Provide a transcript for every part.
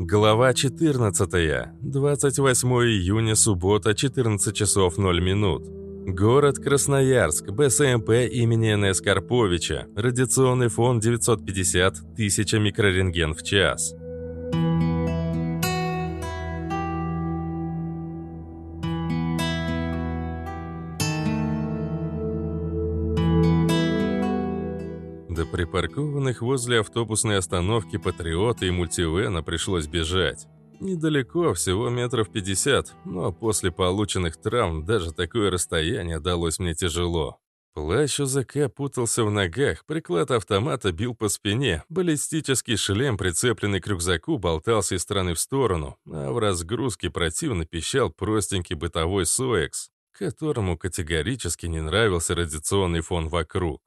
Глава 14. 28 июня, суббота, 14 часов 0 минут. Город Красноярск, БСМП имени НС Карповича. Радиационный фон 950, 1000 микрорентген в час. Припаркованных возле автобусной остановки Патриота и Мультивена пришлось бежать. Недалеко, всего метров 50, но после полученных травм даже такое расстояние далось мне тяжело. Плащ УЗК путался в ногах, приклад автомата бил по спине, баллистический шлем, прицепленный к рюкзаку, болтался из стороны в сторону, а в разгрузке противно пищал простенький бытовой СОЭКС, которому категорически не нравился радиационный фон вокруг.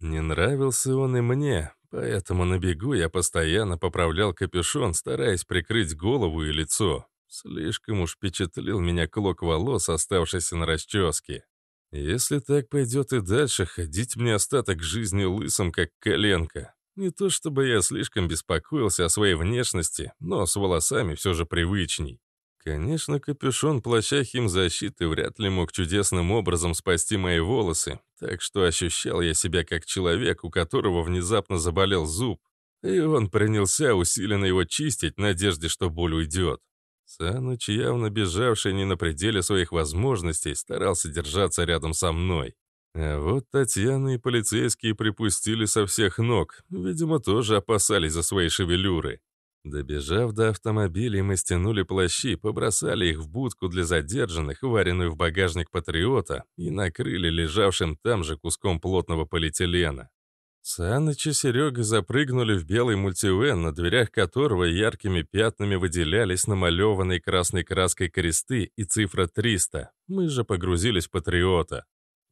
Не нравился он и мне, поэтому на бегу я постоянно поправлял капюшон, стараясь прикрыть голову и лицо. Слишком уж впечатлил меня клок волос, оставшийся на расческе. Если так пойдет и дальше, ходить мне остаток жизни лысым, как коленка. Не то чтобы я слишком беспокоился о своей внешности, но с волосами все же привычней. Конечно, капюшон плаща химзащиты вряд ли мог чудесным образом спасти мои волосы, так что ощущал я себя как человек, у которого внезапно заболел зуб, и он принялся усиленно его чистить в надежде, что боль уйдет. Саныч, явно бежавший не на пределе своих возможностей, старался держаться рядом со мной. А вот Татьяна и полицейские припустили со всех ног, видимо, тоже опасались за свои шевелюры. Добежав до автомобилей, мы стянули плащи, побросали их в будку для задержанных, вареную в багажник «Патриота», и накрыли лежавшим там же куском плотного полиэтилена. Саныч и Серега запрыгнули в белый мультивен, на дверях которого яркими пятнами выделялись намалеванные красной краской кресты и цифра 300. Мы же погрузились в «Патриота».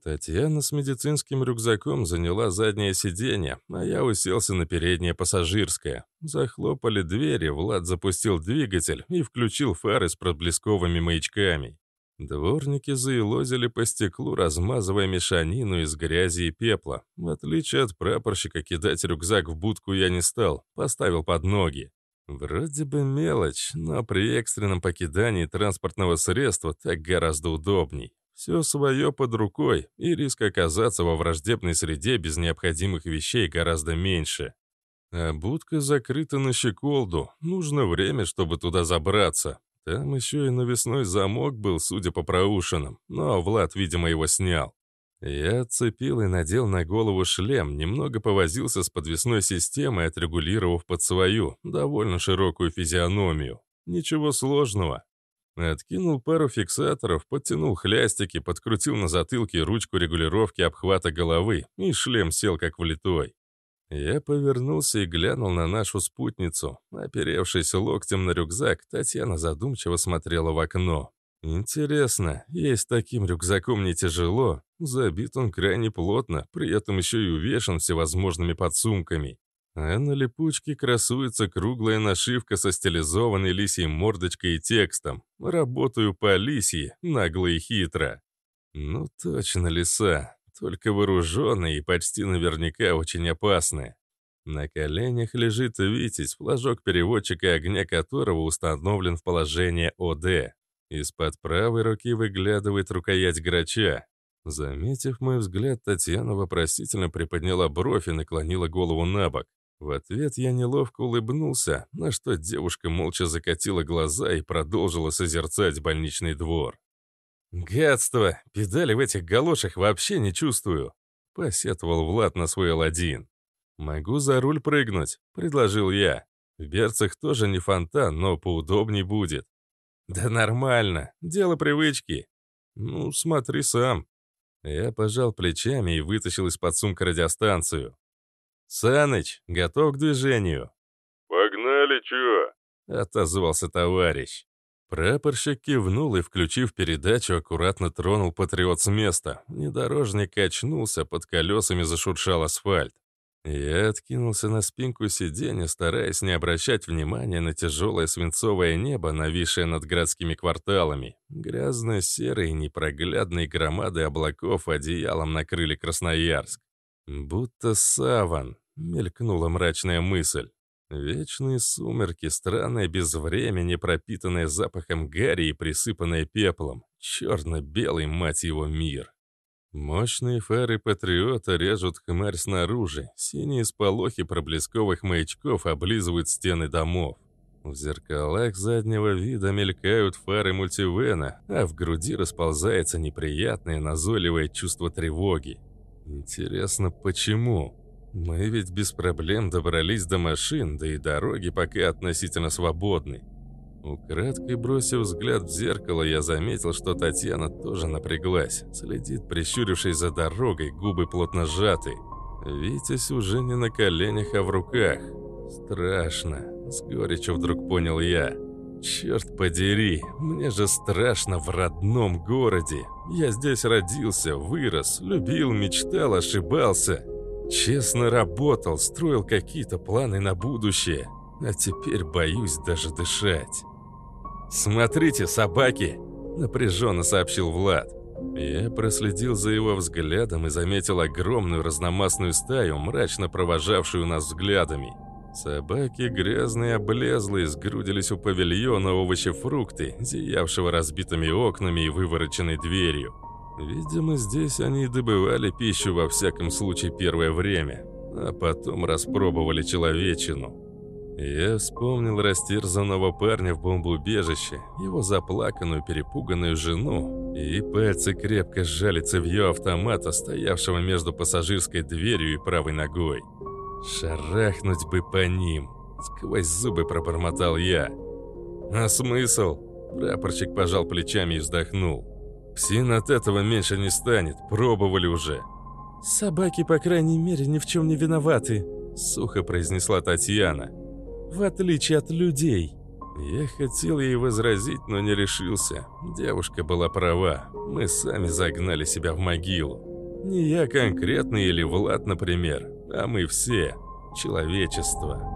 Татьяна с медицинским рюкзаком заняла заднее сиденье, а я уселся на переднее пассажирское. Захлопали двери, Влад запустил двигатель и включил фары с проблесковыми маячками. Дворники заилозили по стеклу, размазывая мешанину из грязи и пепла. В отличие от прапорщика, кидать рюкзак в будку я не стал, поставил под ноги. Вроде бы мелочь, но при экстренном покидании транспортного средства так гораздо удобней. Все свое под рукой, и риск оказаться во враждебной среде без необходимых вещей гораздо меньше. А будка закрыта на щеколду, нужно время, чтобы туда забраться. Там еще и навесной замок был, судя по проушинам, но Влад, видимо, его снял. Я отцепил и надел на голову шлем, немного повозился с подвесной системой, отрегулировав под свою, довольно широкую физиономию. Ничего сложного. Откинул пару фиксаторов, подтянул хлястики, подкрутил на затылке ручку регулировки обхвата головы, и шлем сел как влитой. Я повернулся и глянул на нашу спутницу. Оперевшись локтем на рюкзак, Татьяна задумчиво смотрела в окно. Интересно, ей с таким рюкзаком не тяжело? Забит он крайне плотно, при этом еще и увешан всевозможными подсумками. А на липучке красуется круглая нашивка со стилизованной лисьей мордочкой и текстом. «Работаю по лисье, нагло и хитро». Ну точно лиса, только вооруженные и почти наверняка очень опасные. На коленях лежит Витязь, флажок переводчика огня которого установлен в положение ОД. Из-под правой руки выглядывает рукоять грача. Заметив мой взгляд, Татьяна вопросительно приподняла бровь и наклонила голову на бок. В ответ я неловко улыбнулся, на что девушка молча закатила глаза и продолжила созерцать больничный двор. «Гадство! Педали в этих галошах вообще не чувствую!» — посетовал Влад на свой Аладдин. «Могу за руль прыгнуть», — предложил я. «В берцах тоже не фонтан, но поудобней будет». «Да нормально, дело привычки». «Ну, смотри сам». Я пожал плечами и вытащил из-под сумка радиостанцию. «Саныч, готов к движению?» «Погнали, чё?» — отозвался товарищ. Прапорщик кивнул и, включив передачу, аккуратно тронул патриот с места. Внедорожник качнулся, под колесами зашуршал асфальт. Я откинулся на спинку сиденья, стараясь не обращать внимания на тяжелое свинцовое небо, нависшее над городскими кварталами. Грязно-серые, непроглядные громады облаков одеялом накрыли Красноярск. «Будто саван», — мелькнула мрачная мысль. Вечные сумерки, странное безвремени, пропитанное запахом гари и присыпанное пеплом. Черно-белый, мать его, мир. Мощные фары Патриота режут хмарь снаружи, синие сполохи проблесковых маячков облизывают стены домов. В зеркалах заднего вида мелькают фары мультивена, а в груди расползается неприятное назойливое чувство тревоги. Интересно, почему? Мы ведь без проблем добрались до машин, да и дороги пока относительно свободны. Украдкой бросив взгляд в зеркало, я заметил, что Татьяна тоже напряглась. Следит, прищурившись за дорогой, губы плотно сжаты. Витязь уже не на коленях, а в руках. Страшно. С горечью вдруг понял я. Черт подери, мне же страшно в родном городе. Я здесь родился, вырос, любил, мечтал, ошибался. Честно работал, строил какие-то планы на будущее. А теперь боюсь даже дышать. «Смотрите, собаки!» – напряженно сообщил Влад. Я проследил за его взглядом и заметил огромную разномастную стаю, мрачно провожавшую нас взглядами. Собаки, грязные, облезлые, сгрудились у павильона овощи-фрукты, зиявшего разбитыми окнами и вывороченной дверью. Видимо, здесь они добывали пищу во всяком случае первое время, а потом распробовали человечину. Я вспомнил растерзанного парня в бомбоубежище, его заплаканную, перепуганную жену, и пальцы крепко сжали цевьё автомата, стоявшего между пассажирской дверью и правой ногой. Шарахнуть бы по ним. Сквозь зубы пробормотал я. А смысл? Прапорщик пожал плечами и вздохнул. Псин от этого меньше не станет, пробовали уже. «Собаки, по крайней мере, ни в чем не виноваты», — сухо произнесла Татьяна. «В отличие от людей». Я хотел ей возразить, но не решился. Девушка была права. Мы сами загнали себя в могилу. Не я конкретно или Влад, например, а мы все – человечество.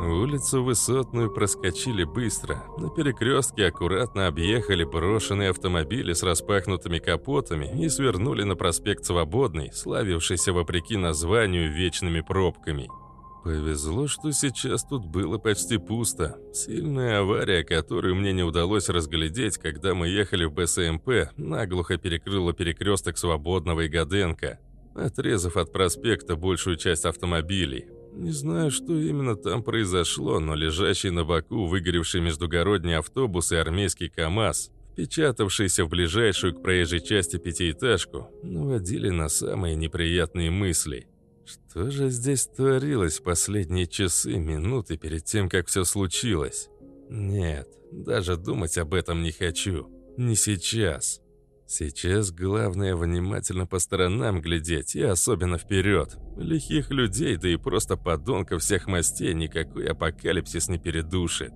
Улицу Высотную проскочили быстро. На перекрестке аккуратно объехали брошенные автомобили с распахнутыми капотами и свернули на проспект Свободный, славившийся вопреки названию вечными пробками – Повезло, что сейчас тут было почти пусто. Сильная авария, которую мне не удалось разглядеть, когда мы ехали в БСМП, наглухо перекрыла перекресток Свободного и Гаденко, отрезав от проспекта большую часть автомобилей. Не знаю, что именно там произошло, но лежащий на боку выгоревший междугородний автобус и армейский КАМАЗ, впечатавшийся в ближайшую к проезжей части пятиэтажку, наводили на самые неприятные мысли – что же здесь творилось последние часы, минуты перед тем, как все случилось? Нет, даже думать об этом не хочу. Не сейчас. Сейчас главное внимательно по сторонам глядеть, и особенно вперед. Лихих людей, да и просто подонков всех мастей никакой апокалипсис не передушит.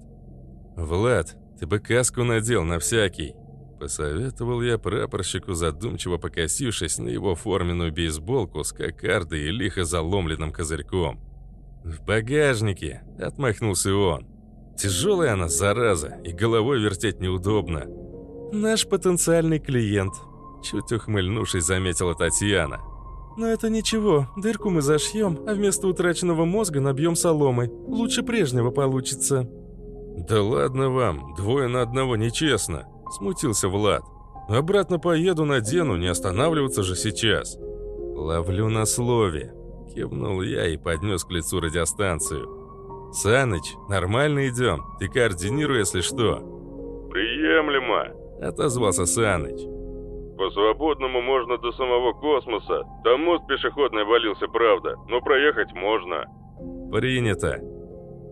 «Влад, ты бы каску надел на всякий», Посоветовал я прапорщику, задумчиво покосившись на его форменную бейсболку с кокардой и лихо заломленным козырьком. «В багажнике!» – отмахнулся он. «Тяжелая она, зараза, и головой вертеть неудобно». «Наш потенциальный клиент», – чуть ухмыльнувшись, заметила Татьяна. «Но это ничего, дырку мы зашьем, а вместо утраченного мозга набьем соломой. Лучше прежнего получится». «Да ладно вам, двое на одного нечестно», Смутился Влад. «Обратно поеду, надену, не останавливаться же сейчас». «Ловлю на слове», — кивнул я и поднес к лицу радиостанцию. «Саныч, нормально идем. Ты координируй, если что». «Приемлемо», — отозвался Саныч. «По свободному можно до самого космоса. Там мост пешеходный валился, правда, но проехать можно». «Принято»,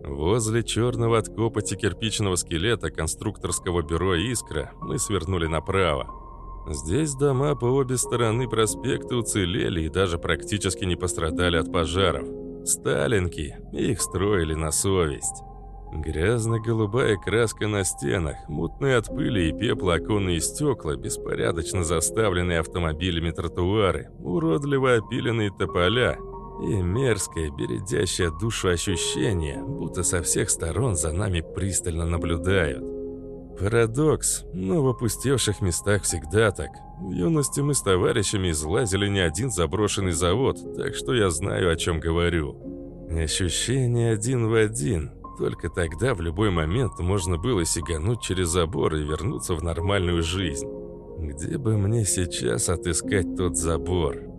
Возле черного от копоти кирпичного скелета конструкторского бюро «Искра» мы свернули направо. Здесь дома по обе стороны проспекта уцелели и даже практически не пострадали от пожаров. Сталинки, их строили на совесть. Грязно-голубая краска на стенах, мутные от пыли и пепла оконные стекла, беспорядочно заставленные автомобилями тротуары, уродливо опиленные тополя – и мерзкое, бередящее душу ощущение, будто со всех сторон за нами пристально наблюдают. Парадокс, но в опустевших местах всегда так. В юности мы с товарищами излазили не один заброшенный завод, так что я знаю, о чем говорю. Ощущение один в один. Только тогда в любой момент можно было сигануть через забор и вернуться в нормальную жизнь. Где бы мне сейчас отыскать тот забор?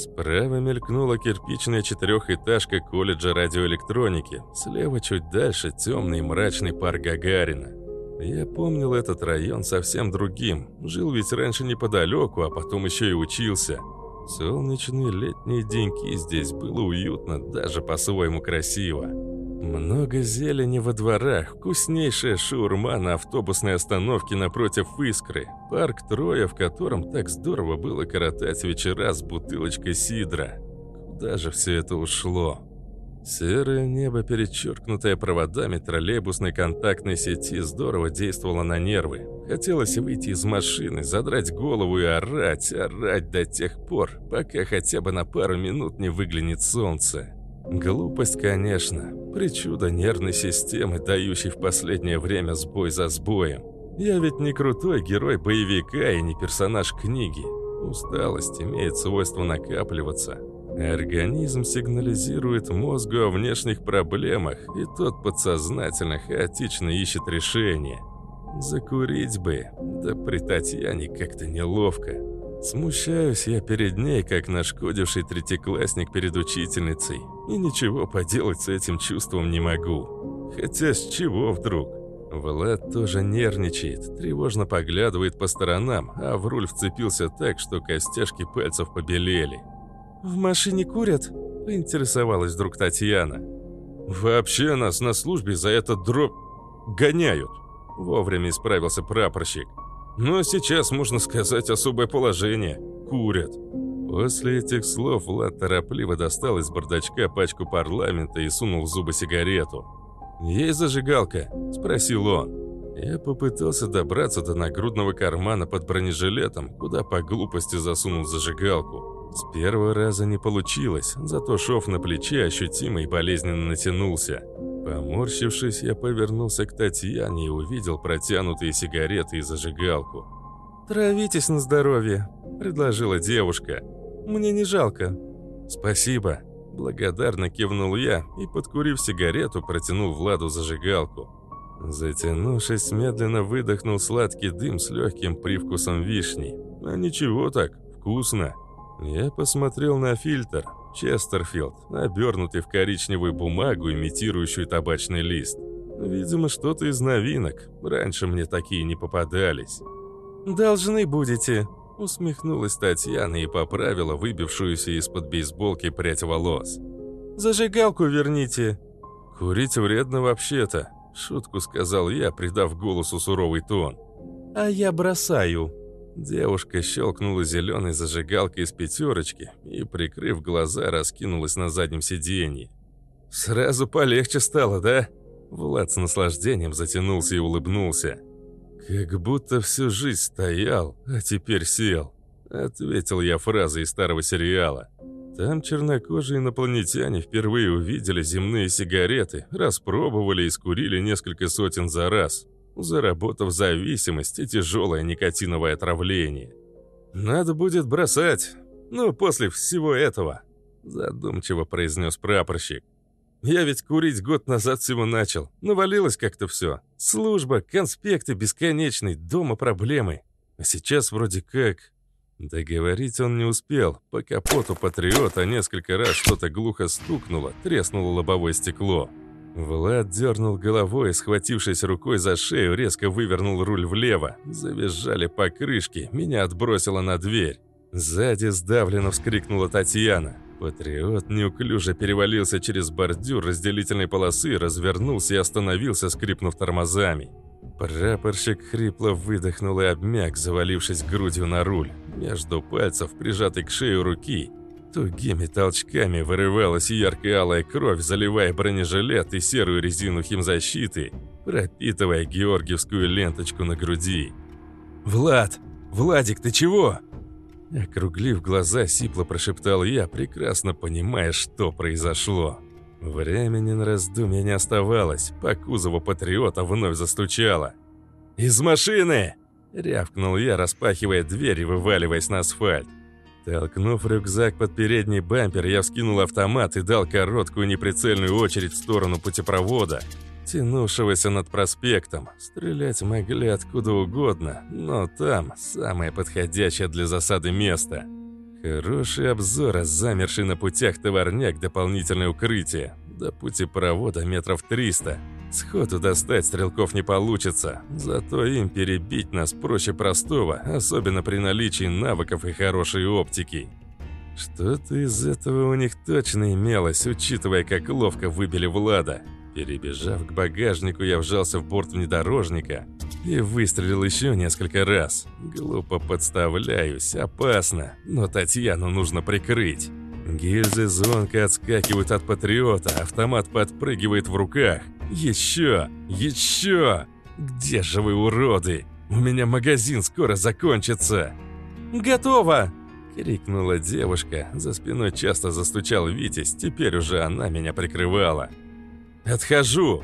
Справа мелькнула кирпичная четырехэтажка колледжа радиоэлектроники. Слева чуть дальше темный мрачный парк Гагарина. Я помнил этот район совсем другим. Жил ведь раньше неподалеку, а потом еще и учился. Солнечные летние деньки здесь было уютно, даже по-своему красиво. Много зелени во дворах, вкуснейшая шаурма на автобусной остановке напротив Искры, парк Троя, в котором так здорово было коротать вечера с бутылочкой сидра. Куда же все это ушло? Серое небо, перечеркнутое проводами троллейбусной контактной сети, здорово действовало на нервы. Хотелось выйти из машины, задрать голову и орать, орать до тех пор, пока хотя бы на пару минут не выглянет солнце. Глупость, конечно, причуда нервной системы, дающей в последнее время сбой за сбоем. Я ведь не крутой герой боевика и не персонаж книги. Усталость имеет свойство накапливаться – Организм сигнализирует мозгу о внешних проблемах, и тот подсознательно хаотично ищет решение. Закурить бы, да при Татьяне как-то неловко. Смущаюсь я перед ней, как нашкодивший третьеклассник перед учительницей, и ничего поделать с этим чувством не могу. Хотя с чего вдруг? Влад тоже нервничает, тревожно поглядывает по сторонам, а в руль вцепился так, что костяшки пальцев побелели. «В машине курят?» – поинтересовалась вдруг Татьяна. «Вообще нас на службе за этот дроп гоняют», – вовремя исправился прапорщик. «Но сейчас, можно сказать, особое положение. Курят». После этих слов Влад торопливо достал из бардачка пачку парламента и сунул в зубы сигарету. «Есть зажигалка?» – спросил он. Я попытался добраться до нагрудного кармана под бронежилетом, куда по глупости засунул зажигалку. С первого раза не получилось, зато шов на плече ощутимо и болезненно натянулся. Поморщившись, я повернулся к Татьяне и увидел протянутые сигареты и зажигалку. «Травитесь на здоровье», — предложила девушка. «Мне не жалко». «Спасибо», — благодарно кивнул я и, подкурив сигарету, протянул Владу зажигалку. Затянувшись, медленно выдохнул сладкий дым с легким привкусом вишни. А ничего так, вкусно. Я посмотрел на фильтр. Честерфилд, обернутый в коричневую бумагу, имитирующую табачный лист. Видимо, что-то из новинок. Раньше мне такие не попадались. «Должны будете», — усмехнулась Татьяна и поправила выбившуюся из-под бейсболки прядь волос. «Зажигалку верните». «Курить вредно вообще-то», — шутку сказал я, придав голосу суровый тон. «А я бросаю», Девушка щелкнула зеленой зажигалкой из пятерочки и, прикрыв глаза, раскинулась на заднем сиденье. «Сразу полегче стало, да?» Влад с наслаждением затянулся и улыбнулся. «Как будто всю жизнь стоял, а теперь сел», — ответил я фразой из старого сериала. Там чернокожие инопланетяне впервые увидели земные сигареты, распробовали и скурили несколько сотен за раз заработав зависимость и тяжелое никотиновое отравление. «Надо будет бросать, ну, после всего этого», – задумчиво произнес прапорщик. «Я ведь курить год назад всего начал. Навалилось как-то все. Служба, конспекты бесконечные, дома проблемы. А сейчас вроде как...» Договорить он не успел. По капоту Патриота несколько раз что-то глухо стукнуло, треснуло лобовое стекло. Влад дернул головой, схватившись рукой за шею, резко вывернул руль влево. Завизжали покрышки, меня отбросило на дверь. Сзади сдавленно вскрикнула Татьяна. Патриот неуклюже перевалился через бордюр разделительной полосы, развернулся и остановился, скрипнув тормозами. Прапорщик хрипло выдохнул и обмяк, завалившись грудью на руль. Между пальцев, прижатой к шею руки, Тугими толчками вырывалась яркая алая кровь, заливая бронежилет и серую резину химзащиты, пропитывая георгиевскую ленточку на груди. «Влад! Владик, ты чего?» Округлив глаза, сипло прошептал я, прекрасно понимая, что произошло. Времени на раздумья не оставалось, по кузову патриота вновь застучало. «Из машины!» – рявкнул я, распахивая дверь и вываливаясь на асфальт. Толкнув рюкзак под передний бампер, я вскинул автомат и дал короткую неприцельную очередь в сторону путепровода, тянувшегося над проспектом. Стрелять могли откуда угодно, но там самое подходящее для засады место. Хороший обзор, а замерший на путях товарняк дополнительное укрытие. До путепровода метров 300. Сходу достать стрелков не получится, зато им перебить нас проще простого, особенно при наличии навыков и хорошей оптики. Что-то из этого у них точно имелось, учитывая, как ловко выбили Влада. Перебежав к багажнику, я вжался в борт внедорожника и выстрелил еще несколько раз. Глупо подставляюсь, опасно, но Татьяну нужно прикрыть. Гильзы звонко отскакивают от патриота, автомат подпрыгивает в руках. Еще! Еще! Где же вы, уроды? У меня магазин скоро закончится. «Готово!» — крикнула девушка. За спиной часто застучал Витязь, теперь уже она меня прикрывала. «Отхожу!»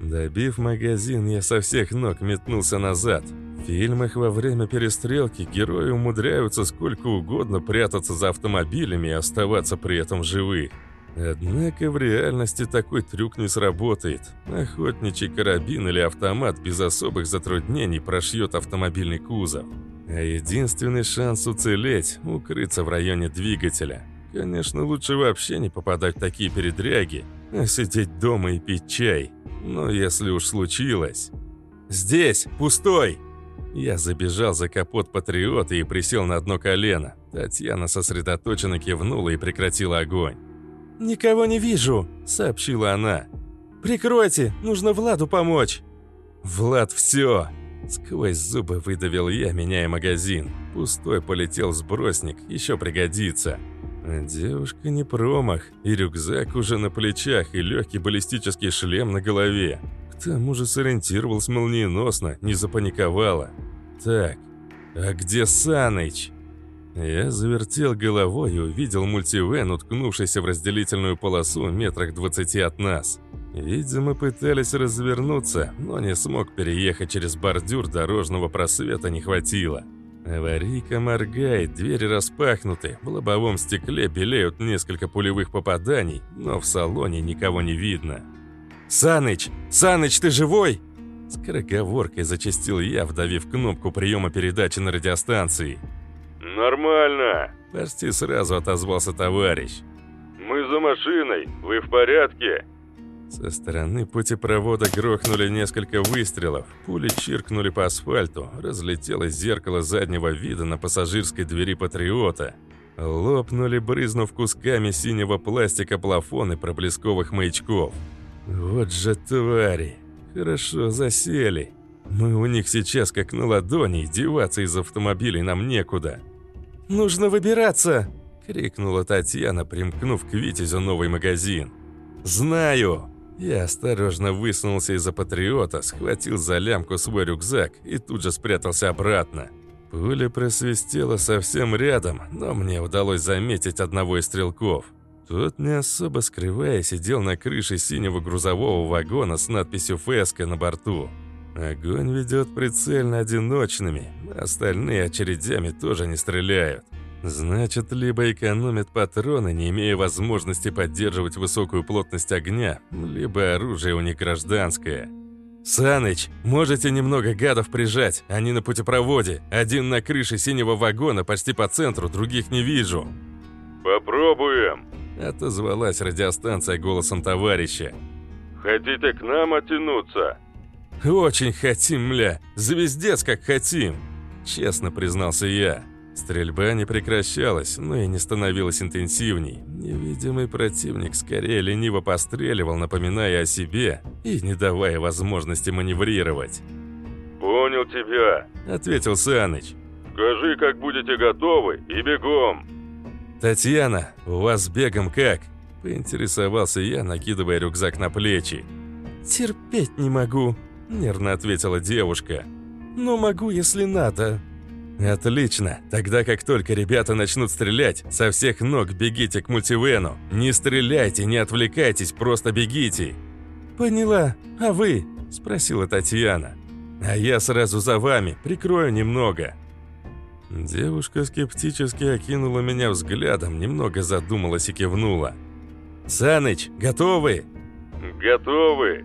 Добив магазин, я со всех ног метнулся назад. В фильмах во время перестрелки герои умудряются сколько угодно прятаться за автомобилями и оставаться при этом живых. Однако в реальности такой трюк не сработает. Охотничий карабин или автомат без особых затруднений прошьет автомобильный кузов. А единственный шанс уцелеть – укрыться в районе двигателя. Конечно, лучше вообще не попадать в такие передряги, а сидеть дома и пить чай. Но если уж случилось... «Здесь! Пустой!» Я забежал за капот Патриота и присел на одно колено. Татьяна сосредоточенно кивнула и прекратила огонь. «Никого не вижу», — сообщила она. «Прикройте, нужно Владу помочь». «Влад, все!» Сквозь зубы выдавил я, меняя магазин. Пустой полетел сбросник, еще пригодится. Девушка не промах, и рюкзак уже на плечах, и легкий баллистический шлем на голове. К тому же сориентировалась молниеносно, не запаниковала. Так, а где Саныч? Я завертел головой и увидел мультивен, уткнувшийся в разделительную полосу метрах двадцати от нас. Видимо, пытались развернуться, но не смог переехать через бордюр, дорожного просвета не хватило. Аварийка моргает, двери распахнуты, в лобовом стекле белеют несколько пулевых попаданий, но в салоне никого не видно. «Саныч! Саныч, ты живой?» Скороговоркой зачастил я, вдавив кнопку приема передачи на радиостанции. «Нормально!» – почти сразу отозвался товарищ. «Мы за машиной! Вы в порядке?» Со стороны путепровода грохнули несколько выстрелов, пули чиркнули по асфальту, разлетелось зеркало заднего вида на пассажирской двери «Патриота». Лопнули, брызнув кусками синего пластика плафоны проблесковых маячков. Вот же твари! Хорошо засели. Мы у них сейчас как на ладони, деваться из автомобилей нам некуда. «Нужно выбираться!» — крикнула Татьяна, примкнув к Витязю новый магазин. «Знаю!» Я осторожно высунулся из-за патриота, схватил за лямку свой рюкзак и тут же спрятался обратно. Пуля просвистела совсем рядом, но мне удалось заметить одного из стрелков. Тот, не особо скрывая, сидел на крыше синего грузового вагона с надписью «ФСК» на борту. Огонь ведет прицельно одиночными, остальные очередями тоже не стреляют. Значит, либо экономят патроны, не имея возможности поддерживать высокую плотность огня, либо оружие у них гражданское. «Саныч, можете немного гадов прижать? Они на путепроводе. Один на крыше синего вагона, почти по центру, других не вижу». «Попробуем», — отозвалась радиостанция голосом товарища. «Хотите к нам оттянуться?» «Очень хотим, мля. Звездец как хотим!» Честно признался я. Стрельба не прекращалась, но и не становилась интенсивней. Невидимый противник скорее лениво постреливал, напоминая о себе и не давая возможности маневрировать. «Понял тебя», — ответил Саныч. «Скажи, как будете готовы, и бегом». «Татьяна, у вас с бегом как?» — поинтересовался я, накидывая рюкзак на плечи. «Терпеть не могу», — нервно ответила девушка. «Но могу, если надо». «Отлично. Тогда, как только ребята начнут стрелять, со всех ног бегите к мультивену. Не стреляйте, не отвлекайтесь, просто бегите». «Поняла. А вы?» – спросила Татьяна. А я сразу за вами, прикрою немного». Девушка скептически окинула меня взглядом, немного задумалась и кивнула. «Саныч, готовы?» «Готовы!»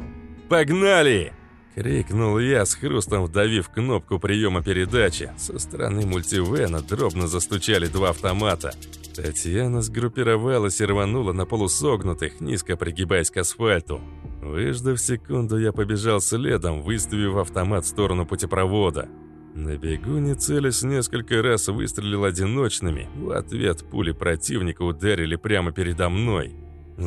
«Погнали!» — крикнул я, с хрустом вдавив кнопку приема передачи. Со стороны мультивена дробно застучали два автомата. Татьяна сгруппировалась и рванула на полусогнутых, низко пригибаясь к асфальту. Выждав секунду, я побежал следом, выставив автомат в сторону путепровода. На бегу, не целясь, несколько раз выстрелил одиночными. В ответ пули противника ударили прямо передо мной,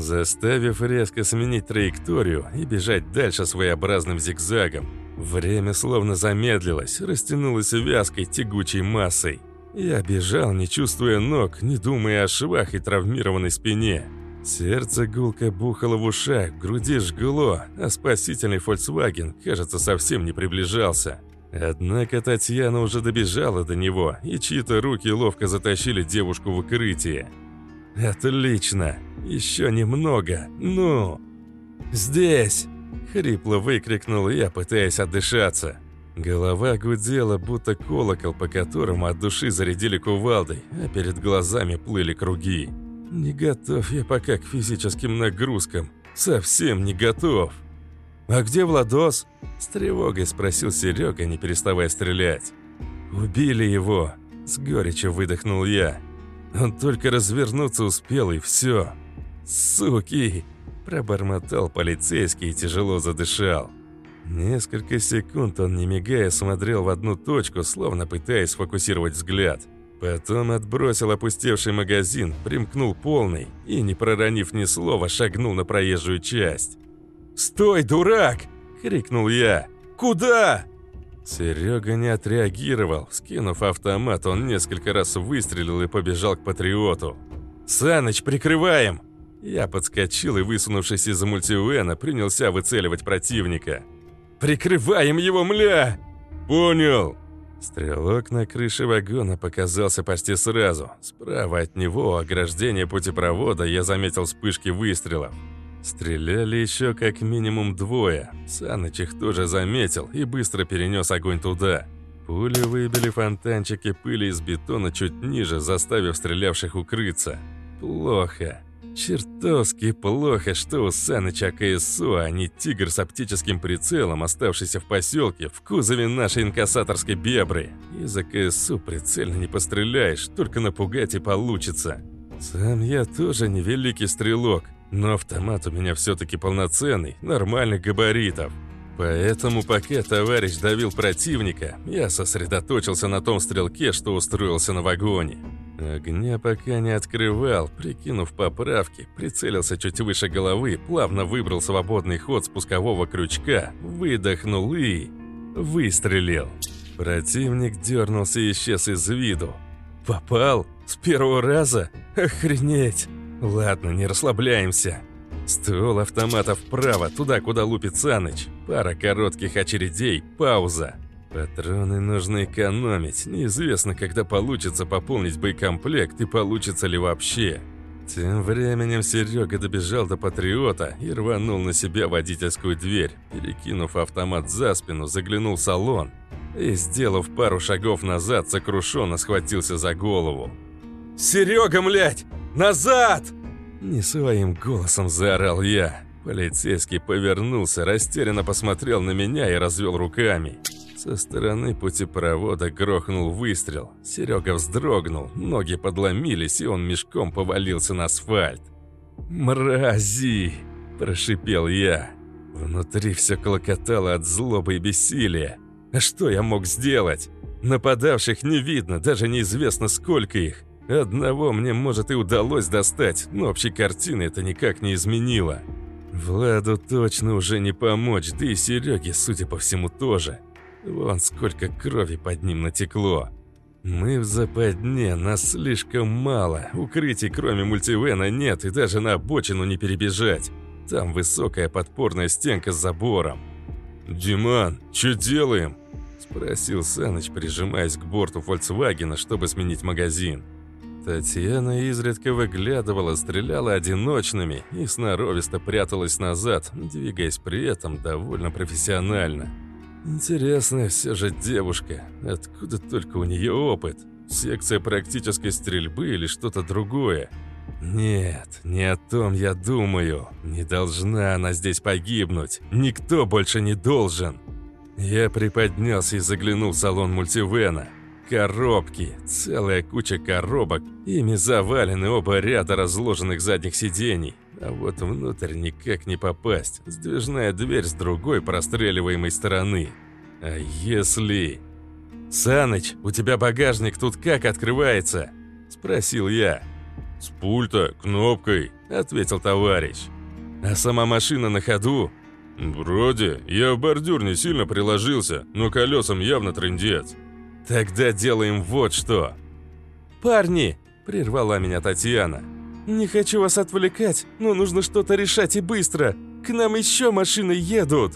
заставив резко сменить траекторию и бежать дальше своеобразным зигзагом. Время словно замедлилось, растянулось вязкой тягучей массой. Я бежал, не чувствуя ног, не думая о швах и травмированной спине. Сердце гулко бухало в ушах, в груди жгло, а спасительный Volkswagen, кажется, совсем не приближался. Однако Татьяна уже добежала до него, и чьи-то руки ловко затащили девушку в укрытие. «Отлично! Еще немного! Ну!» «Здесь!» — хрипло выкрикнул я, пытаясь отдышаться. Голова гудела, будто колокол, по которому от души зарядили кувалдой, а перед глазами плыли круги. Не готов я пока к физическим нагрузкам. Совсем не готов. «А где Владос?» – с тревогой спросил Серега, не переставая стрелять. «Убили его!» – с горечью выдохнул я. Он только развернуться успел, и все. «Суки!» – пробормотал полицейский и тяжело задышал. Несколько секунд он, не мигая, смотрел в одну точку, словно пытаясь сфокусировать взгляд. Потом отбросил опустевший магазин, примкнул полный и, не проронив ни слова, шагнул на проезжую часть. «Стой, дурак!» – крикнул я. «Куда?» Серега не отреагировал. Скинув автомат, он несколько раз выстрелил и побежал к патриоту. «Саныч, прикрываем!» Я подскочил и, высунувшись из-за мультивена, принялся выцеливать противника. «Прикрываем его, мля!» «Понял!» Стрелок на крыше вагона показался почти сразу. Справа от него, ограждение путепровода, я заметил вспышки выстрелов. Стреляли еще как минимум двое. Саныч их тоже заметил и быстро перенес огонь туда. Пули выбили фонтанчики пыли из бетона чуть ниже, заставив стрелявших укрыться. Плохо. Чертовски плохо, что у Саныча КСУ, а не тигр с оптическим прицелом, оставшийся в поселке, в кузове нашей инкассаторской бебры. Из-за КСУ прицельно не постреляешь, только напугать и получится. Сам я тоже не великий стрелок, но автомат у меня все-таки полноценный, нормальных габаритов. Поэтому пока товарищ давил противника, я сосредоточился на том стрелке, что устроился на вагоне. Огня пока не открывал, прикинув поправки, прицелился чуть выше головы, плавно выбрал свободный ход спускового крючка, выдохнул и... выстрелил. Противник дернулся и исчез из виду. «Попал? С первого раза? Охренеть!» Ладно, не расслабляемся. Ствол автомата вправо, туда, куда лупит Саныч. Пара коротких очередей, пауза. Патроны нужно экономить. Неизвестно, когда получится пополнить боекомплект и получится ли вообще. Тем временем Серега добежал до Патриота и рванул на себя водительскую дверь. Перекинув автомат за спину, заглянул в салон и, сделав пару шагов назад, сокрушенно схватился за голову. «Серега, млять! Назад!» Не своим голосом заорал я. Полицейский повернулся, растерянно посмотрел на меня и развел руками. Со стороны путепровода грохнул выстрел. Серега вздрогнул, ноги подломились, и он мешком повалился на асфальт. «Мрази!» – прошипел я. Внутри все клокотало от злобы и бессилия. А что я мог сделать? Нападавших не видно, даже неизвестно сколько их. Одного мне, может, и удалось достать, но общей картины это никак не изменило. Владу точно уже не помочь, да и Сереге, судя по всему, тоже. Вон сколько крови под ним натекло. Мы в западне, нас слишком мало. Укрытий кроме мультивена нет, и даже на обочину не перебежать. Там высокая подпорная стенка с забором. «Диман, что делаем?» Спросил Саныч, прижимаясь к борту Фольксвагена, чтобы сменить магазин. Татьяна изредка выглядывала, стреляла одиночными и сноровисто пряталась назад, двигаясь при этом довольно профессионально. Интересная все же девушка. Откуда только у нее опыт? Секция практической стрельбы или что-то другое? Нет, не о том я думаю. Не должна она здесь погибнуть. Никто больше не должен. Я приподнялся и заглянул в салон мультивена. Коробки, целая куча коробок, ими завалены оба ряда разложенных задних сидений. А вот внутрь никак не попасть. Сдвижная дверь с другой простреливаемой стороны. А если... «Саныч, у тебя багажник тут как открывается?» Спросил я. «С пульта, кнопкой», — ответил товарищ. «А сама машина на ходу?» «Вроде. Я в бордюр не сильно приложился, но колесам явно трындец». «Тогда делаем вот что». «Парни!» – прервала меня Татьяна. «Не хочу вас отвлекать, но нужно что-то решать и быстро. К нам еще машины едут!»